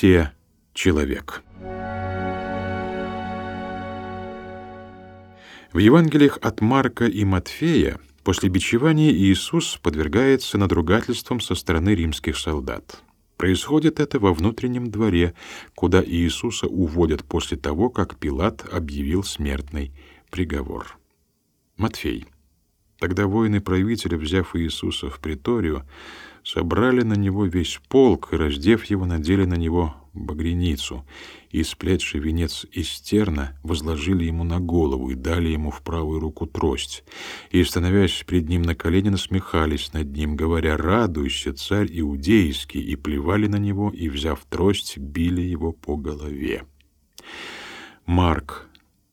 все человек. В Евангелиях от Марка и Матфея после бичевания Иисус подвергается надругательствам со стороны римских солдат. Происходит это во внутреннем дворе, куда Иисуса уводят после того, как Пилат объявил смертный приговор. Матфей. Тогда воины правителя, взяв Иисуса в приторию, собрали на него весь полк и, раздев его, надели на него багряницу, и, сплетший венец из терна, возложили ему на голову и дали ему в правую руку трость, и, становясь пред ним на колени, насмехались над ним, говоря «Радуйся, царь иудейский!» и плевали на него, и, взяв трость, били его по голове. Марк.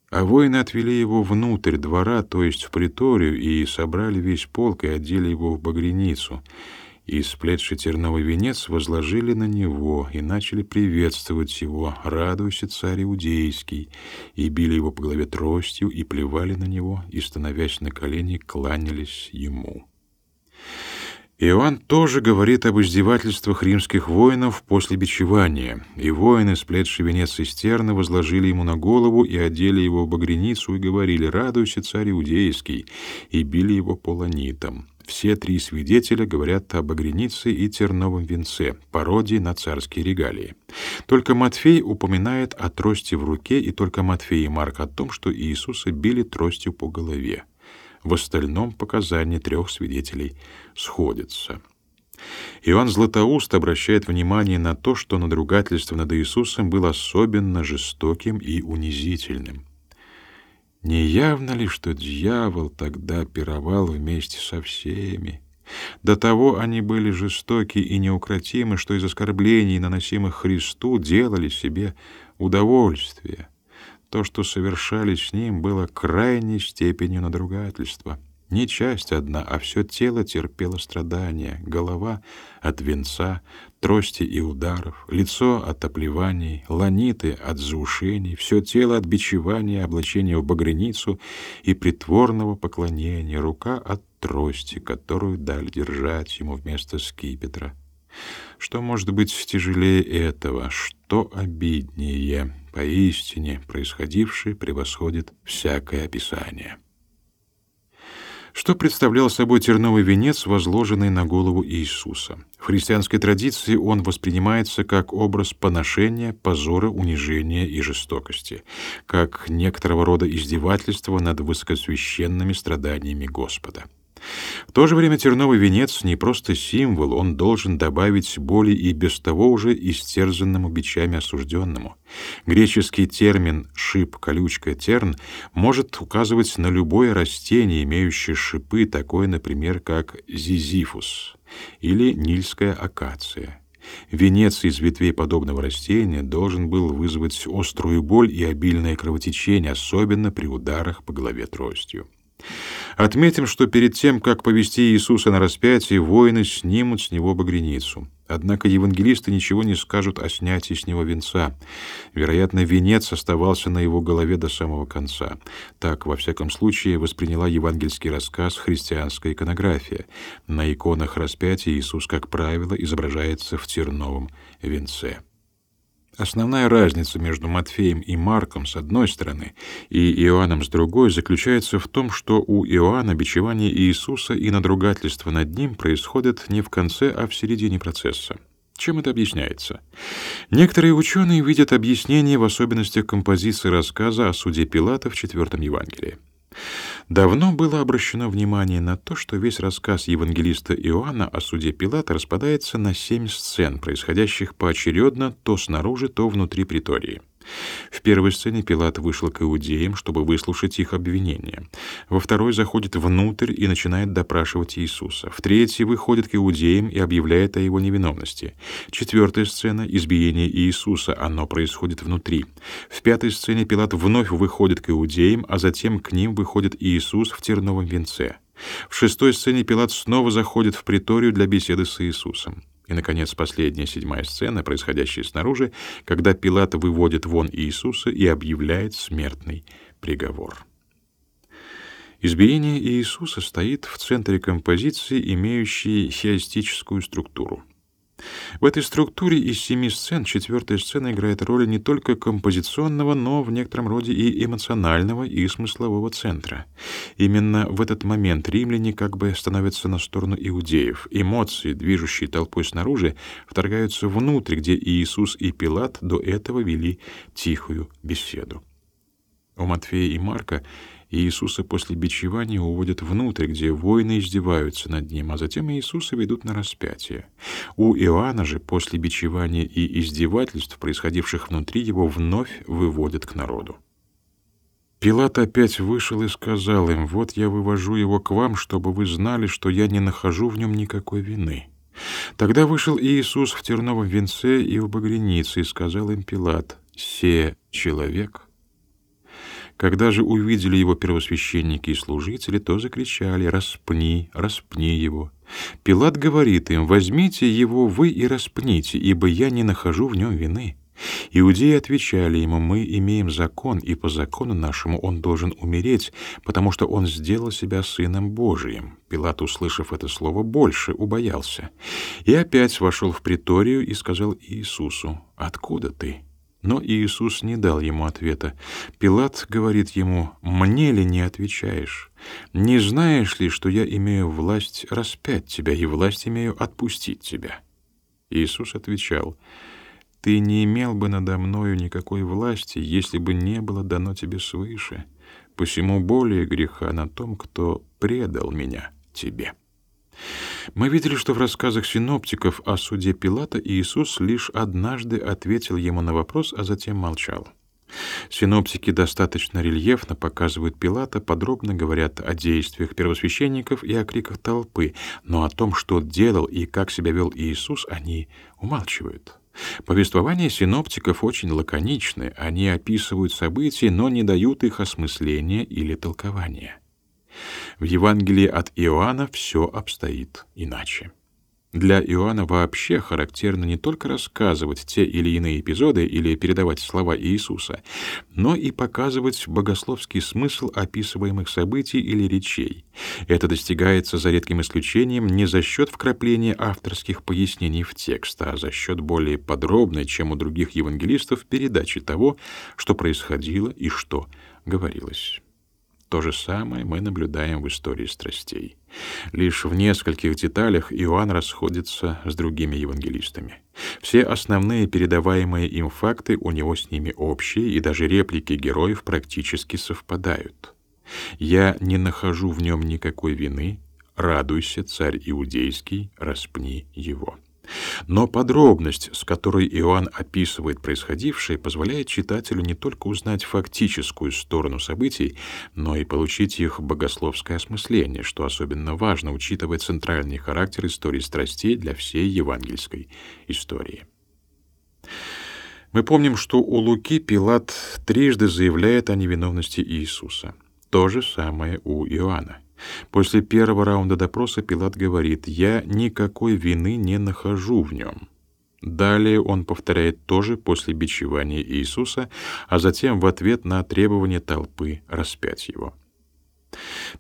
А воины отвели его внутрь двора, то есть в приторию, и собрали весь полк и одели его в багряницу — и, сплетший терновый венец, возложили на него и начали приветствовать его, радуйся, царь иудейский, и били его по голове тростью, и плевали на него, и, становясь на колени, кланялись ему. Иоанн тоже говорит об издевательствах римских воинов после бичевания, и воины, сплетшие венец из терна, возложили ему на голову и одели его в багряницу и говорили «Радуйся, царь иудейский», и били его полонитом. Все три свидетеля говорят об огренице и терновом венце, пародии на царские регалии. Только Матфей упоминает о трости в руке, и только Матфей и Марк о том, что Иисуса били тростью по голове. В остальном показания трех свидетелей сходятся. Иоанн Златоуст обращает внимание на то, что надругательство над Иисусом было особенно жестоким и унизительным. Не явно ли, что дьявол тогда пировал вместе со всеми? До того они были жестоки и неукротимы, что из оскорблений, наносимых Христу, делали себе удовольствие. То, что совершали с ним, было крайней степенью надругательства. Не часть одна, а все тело терпело страдания, голова от венца, трости и ударов, лицо от оплеваний, ланиты от заушений, все тело от бичевания, облачения в багряницу и притворного поклонения, рука от трости, которую дали держать ему вместо скипетра. Что может быть тяжелее этого? Что обиднее? Поистине, происходившее превосходит всякое описание. Что представлял собой терновый венец, возложенный на голову Иисуса? В христианской традиции он воспринимается как образ поношения, позора, унижения и жестокости, как некоторого рода издевательство над высокосвященными страданиями Господа. В то же время терновый венец не просто символ, он должен добавить боли и без того уже истерзанному бичами осужденному. Греческий термин «шип», «колючка», «терн» может указывать на любое растение, имеющее шипы, такое, например, как зизифус или нильская акация. Венец из ветвей подобного растения должен был вызвать острую боль и обильное кровотечение, особенно при ударах по голове тростью. Отметим, что перед тем, как повести Иисуса на распятие, воины снимут с него багряницу. Однако евангелисты ничего не скажут о снятии с него венца. Вероятно, венец оставался на его голове до самого конца. Так, во всяком случае, восприняла евангельский рассказ христианская иконография. На иконах распятия Иисус, как правило, изображается в терновом венце. Основная разница между Матфеем и Марком с одной стороны и Иоанном с другой заключается в том, что у Иоанна бичевание Иисуса и надругательство над ним происходят не в конце, а в середине процесса. Чем это объясняется? Некоторые ученые видят объяснение в особенностях композиции рассказа о суде Пилата в четвертом Евангелии. Давно было обращено внимание на то, что весь рассказ евангелиста Иоанна о суде Пилата распадается на семь сцен, происходящих поочередно то снаружи, то внутри притории. В первой сцене Пилат вышел к иудеям, чтобы выслушать их обвинения. Во второй заходит внутрь и начинает допрашивать Иисуса. В третьей выходит к иудеям и объявляет о его невиновности. Четвертая сцена — избиение Иисуса, оно происходит внутри. В пятой сцене Пилат вновь выходит к иудеям, а затем к ним выходит Иисус в терновом венце. В шестой сцене Пилат снова заходит в приторию для беседы с Иисусом. И, наконец, последняя седьмая сцена, происходящая снаружи, когда Пилат выводит вон Иисуса и объявляет смертный приговор. Избиение Иисуса стоит в центре композиции, имеющей хиастическую структуру. В этой структуре из семи сцен четвертая сцена играет роль не только композиционного, но в некотором роде и эмоционального и смыслового центра. Именно в этот момент римляне как бы становятся на сторону иудеев. Эмоции, движущие толпой снаружи, вторгаются внутрь, где Иисус и Пилат до этого вели тихую беседу. У Матфея и Марка и Иисуса после бичевания уводят внутрь, где воины издеваются над ним, а затем Иисуса ведут на распятие. У Иоанна же после бичевания и издевательств, происходивших внутри его, вновь выводят к народу. Пилат опять вышел и сказал им, «Вот я вывожу его к вам, чтобы вы знали, что я не нахожу в нем никакой вины». Тогда вышел Иисус в терновом венце и в багрянице, и сказал им Пилат, «Се человек». Когда же увидели его первосвященники и служители, то закричали «Распни, распни его!» Пилат говорит им «Возьмите его вы и распните, ибо я не нахожу в нем вины». Иудеи отвечали ему, «Мы имеем закон, и по закону нашему он должен умереть, потому что он сделал себя сыном Божиим». Пилат, услышав это слово, больше убоялся. И опять вошел в приторию и сказал Иисусу, «Откуда ты?» Но Иисус не дал ему ответа. Пилат говорит ему, «Мне ли не отвечаешь? Не знаешь ли, что я имею власть распять тебя и власть имею отпустить тебя?» Иисус отвечал, «Ты не имел бы надо мною никакой власти, если бы не было дано тебе свыше. Посему более греха на том, кто предал меня тебе». Мы видели, что в рассказах синоптиков о суде Пилата Иисус лишь однажды ответил ему на вопрос, а затем молчал. Синоптики достаточно рельефно показывают Пилата, подробно говорят о действиях первосвященников и о криках толпы, но о том, что делал и как себя вел Иисус, они умалчивают. Повествования синоптиков очень лаконичны, они описывают события, но не дают их осмысления или толкования. В Евангелии от Иоанна все обстоит иначе. Для Иоанна вообще характерно не только рассказывать те или иные эпизоды или передавать слова Иисуса, но и показывать богословский смысл описываемых событий или речей. Это достигается за редким исключением не за счет вкрапления авторских пояснений в текст, а за счет более подробной, чем у других евангелистов, передачи того, что происходило и что говорилось. То же самое мы наблюдаем в истории страстей. Лишь в нескольких деталях Иоанн расходится с другими евангелистами. Все основные передаваемые им факты у него с ними общие, и даже реплики героев практически совпадают. «Я не нахожу в нем никакой вины, радуйся, царь иудейский, распни его». Но подробность, с которой Иоанн описывает происходившее, позволяет читателю не только узнать фактическую сторону событий, но и получить их богословское осмысление, что особенно важно, учитывая центральный характер истории страстей для всей евангельской истории. Мы помним, что у Луки Пилат трижды заявляет о невиновности Иисуса. То же самое у Иоанна. После первого раунда допроса Пилат говорит «Я никакой вины не нахожу в нем». Далее он повторяет то же после бичевания Иисуса, а затем в ответ на требование толпы распять его.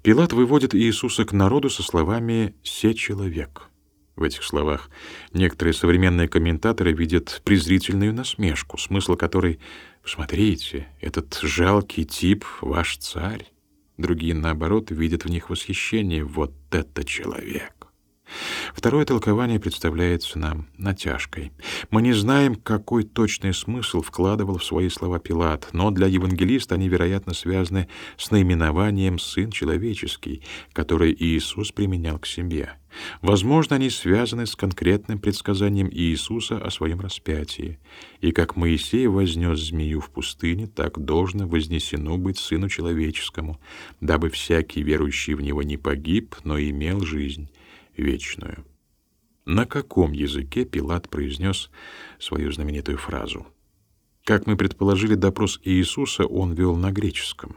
Пилат выводит Иисуса к народу со словами «се человек». В этих словах некоторые современные комментаторы видят презрительную насмешку, смысл которой «Смотрите, этот жалкий тип — ваш царь». Другие, наоборот, видят в них восхищение. Вот это человек! Второе толкование представляется нам натяжкой. Мы не знаем, какой точный смысл вкладывал в свои слова Пилат, но для евангелиста они, вероятно, связаны с наименованием «сын человеческий», который Иисус применял к себе. Возможно, они связаны с конкретным предсказанием Иисуса о своем распятии. И как Моисей вознес змею в пустыне, так должно вознесено быть Сыну Человеческому, дабы всякий верующий в Него не погиб, но имел жизнь вечную. На каком языке Пилат произнес свою знаменитую фразу? Как мы предположили, допрос Иисуса он вел на греческом.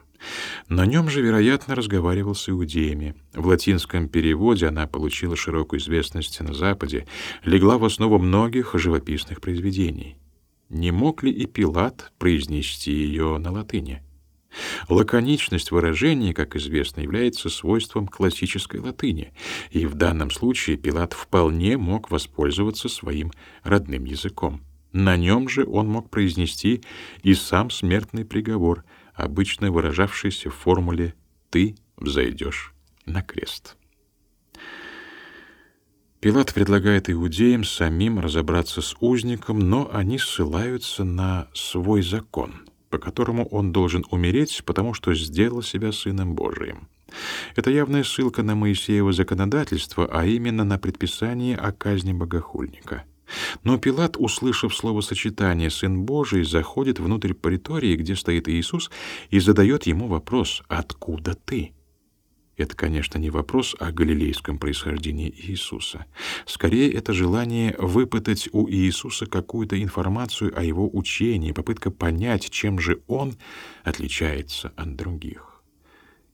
На нем же, вероятно, разговаривал с иудеями. В латинском переводе она получила широкую известность на Западе, легла в основу многих живописных произведений. Не мог ли и Пилат произнести ее на латыни? Лаконичность выражения, как известно, является свойством классической латыни, и в данном случае Пилат вполне мог воспользоваться своим родным языком. На нем же он мог произнести и сам смертный приговор, обычно выражавшийся в формуле «ты взойдешь на крест». Пилат предлагает иудеям самим разобраться с узником, но они ссылаются на свой закон, по которому он должен умереть, потому что сделал себя сыном Божиим. Это явная ссылка на Моисеево законодательство, а именно на предписание о казни богохульника. Но Пилат, услышав словосочетание «Сын Божий», заходит внутрь притории, где стоит Иисус, и задает ему вопрос «Откуда ты?». Это, конечно, не вопрос о галилейском происхождении Иисуса. Скорее, это желание выпытать у Иисуса какую-то информацию о его учении, попытка понять, чем же он отличается от других.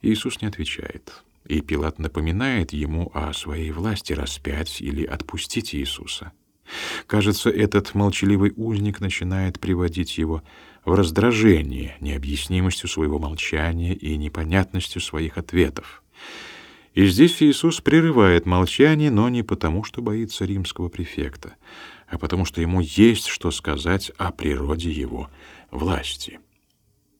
Иисус не отвечает, и Пилат напоминает ему о своей власти распять или отпустить Иисуса. Кажется, этот молчаливый узник начинает приводить его в раздражение необъяснимостью своего молчания и непонятностью своих ответов. И здесь Иисус прерывает молчание, но не потому, что боится римского префекта, а потому что ему есть что сказать о природе его власти.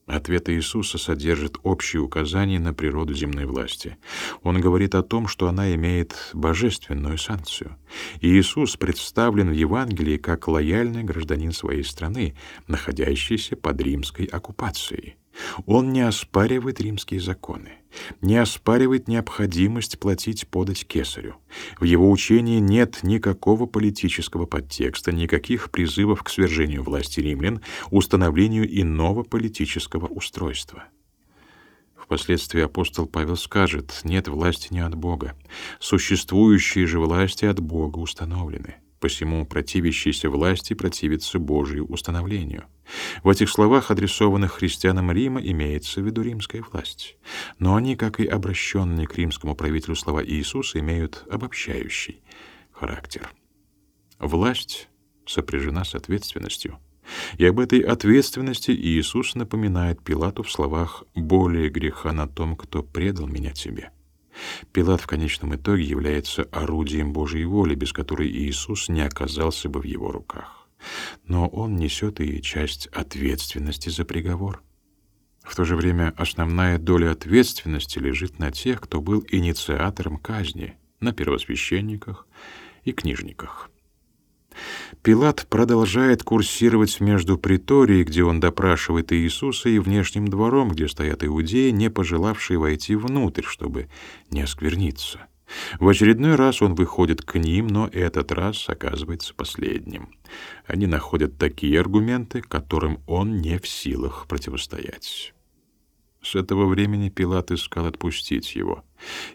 Ответ Иисуса содержит общие указания на природу земной власти. Он говорит о том, что она имеет божественную санкцию. И Иисус представлен в Евангелии как лояльный гражданин своей страны, находящийся под римской оккупацией. Он не оспаривает римские законы, не оспаривает необходимость платить подать кесарю. В его учении нет никакого политического подтекста, никаких призывов к свержению власти римлян, установлению иного политического устройства. Впоследствии апостол Павел скажет: нет власти не от Бога. Существующие же власти от Бога установлены. Посему противящийся власти противится Божию установлению. В этих словах, адресованных христианам Рима, имеется в виду римская власть. Но они, как и обращенные к римскому правителю слова Иисуса, имеют обобщающий характер. Власть сопряжена с ответственностью. И об этой ответственности Иисус напоминает Пилату в словах «более греха на том, кто предал меня тебе». Пилат в конечном итоге является орудием Божьей воли, без которой Иисус не оказался бы в его руках. Но он несет и часть ответственности за приговор. В то же время основная доля ответственности лежит на тех, кто был инициатором казни, на первосвященниках и книжниках. Пилат продолжает курсировать между приторией, где он допрашивает Иисуса, и внешним двором, где стоят иудеи, не пожелавшие войти внутрь, чтобы не оскверниться. В очередной раз он выходит к ним, но этот раз оказывается последним. Они находят такие аргументы, которым он не в силах противостоять. С этого времени Пилат искал отпустить его.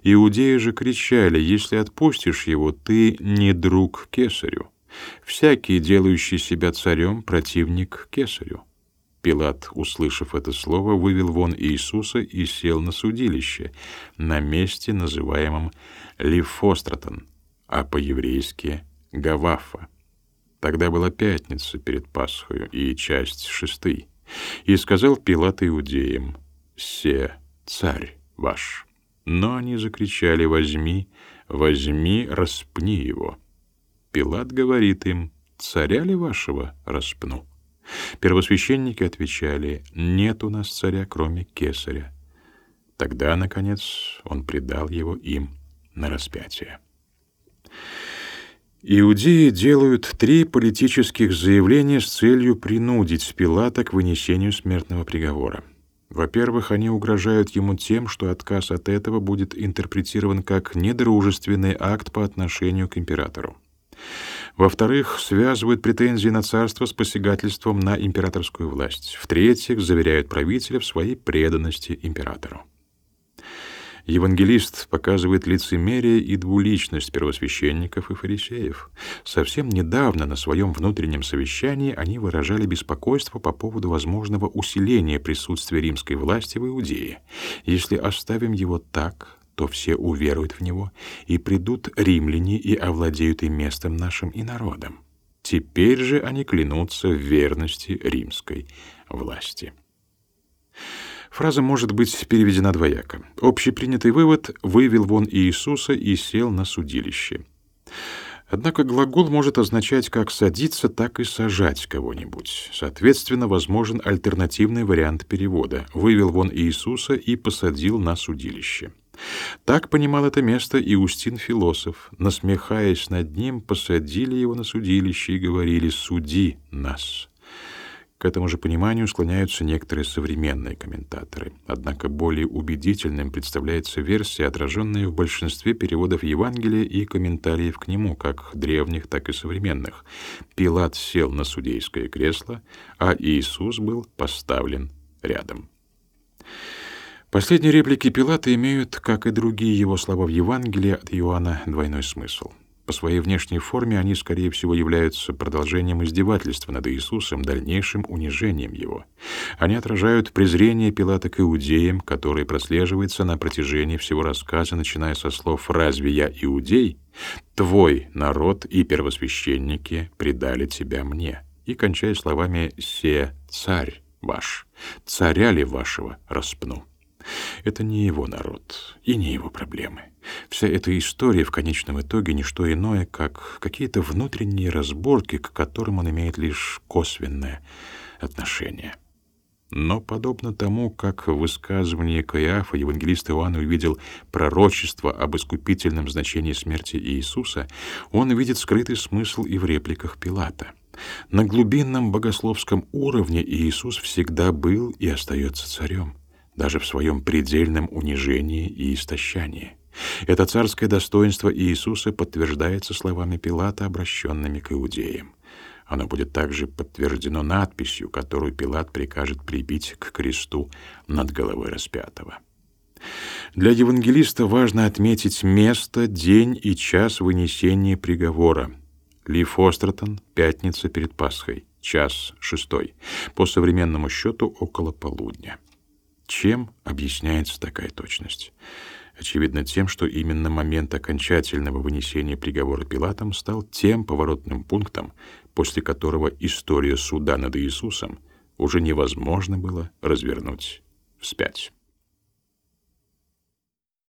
Иудеи же кричали, «Если отпустишь его, ты не друг кесарю». Всякий, делающий себя царем, противник кесарю. Пилат, услышав это слово, вывел вон Иисуса и сел на судилище, на месте, называемом Лифостратон, а по-еврейски Гавафа. Тогда была пятница перед Пасхою и часть шестой. И сказал Пилат иудеям, «Се царь ваш». Но они закричали, «Возьми, возьми, распни его». Пилат говорит им, «Царя ли вашего распну?» Первосвященники отвечали, «Нет у нас царя, кроме кесаря». Тогда, наконец, он предал его им на распятие. Иудеи делают три политических заявления с целью принудить Пилата к вынесению смертного приговора. Во-первых, они угрожают ему тем, что отказ от этого будет интерпретирован как недружественный акт по отношению к императору. Во-вторых, связывают претензии на царство с посягательством на императорскую власть. В-третьих, заверяют правителя в своей преданности императору. Евангелист показывает лицемерие и двуличность первосвященников и фарисеев. Совсем недавно на своем внутреннем совещании они выражали беспокойство по поводу возможного усиления присутствия римской власти в Иудее. Если оставим его так, то все уверуют в него, и придут римляне и овладеют и местом нашим, и народом. Теперь же они клянутся в верности римской власти. Фраза может быть переведена двояко. Общепринятый вывод «вывел вон Иисуса и сел на судилище». Однако глагол может означать как садиться, так и сажать кого-нибудь. Соответственно, возможен альтернативный вариант перевода «вывел вон Иисуса и посадил на судилище». Так понимал это место и Устин философ. Насмехаясь над ним, посадили его на судилище и говорили «суди нас». К этому же пониманию склоняются некоторые современные комментаторы. Однако более убедительным представляется версия, отраженная в большинстве переводов Евангелия и комментариев к нему, как древних, так и современных. Пилат сел на судейское кресло, а Иисус был поставлен рядом. Последние реплики Пилата имеют, как и другие его слова в Евангелии от Иоанна, двойной смысл. По своей внешней форме они, скорее всего, являются продолжением издевательства над Иисусом, дальнейшим унижением его. Они отражают презрение Пилата к иудеям, которое прослеживается на протяжении всего рассказа, начиная со слов «Разве я иудей? Твой народ и первосвященники предали тебя мне» и кончая словами «Се царь ваш, царя ли вашего распну». Это не его народ и не его проблемы. Вся эта история в конечном итоге не что иное, как какие-то внутренние разборки, к которым он имеет лишь косвенное отношение. Но подобно тому, как в высказывании Каиафа евангелист Иоанн увидел пророчество об искупительном значении смерти Иисуса, он видит скрытый смысл и в репликах Пилата. На глубинном богословском уровне Иисус всегда был и остается царем даже в своем предельном унижении и истощании. Это царское достоинство Иисуса подтверждается словами Пилата, обращенными к иудеям. Оно будет также подтверждено надписью, которую Пилат прикажет прибить к кресту над головой распятого. Для евангелиста важно отметить место, день и час вынесения приговора. Ли Фостертон, пятница перед Пасхой, час шестой, по современному счету около полудня. Чем объясняется такая точность? Очевидно тем, что именно момент окончательного вынесения приговора Пилатом стал тем поворотным пунктом, после которого история суда над Иисусом уже невозможно было развернуть вспять.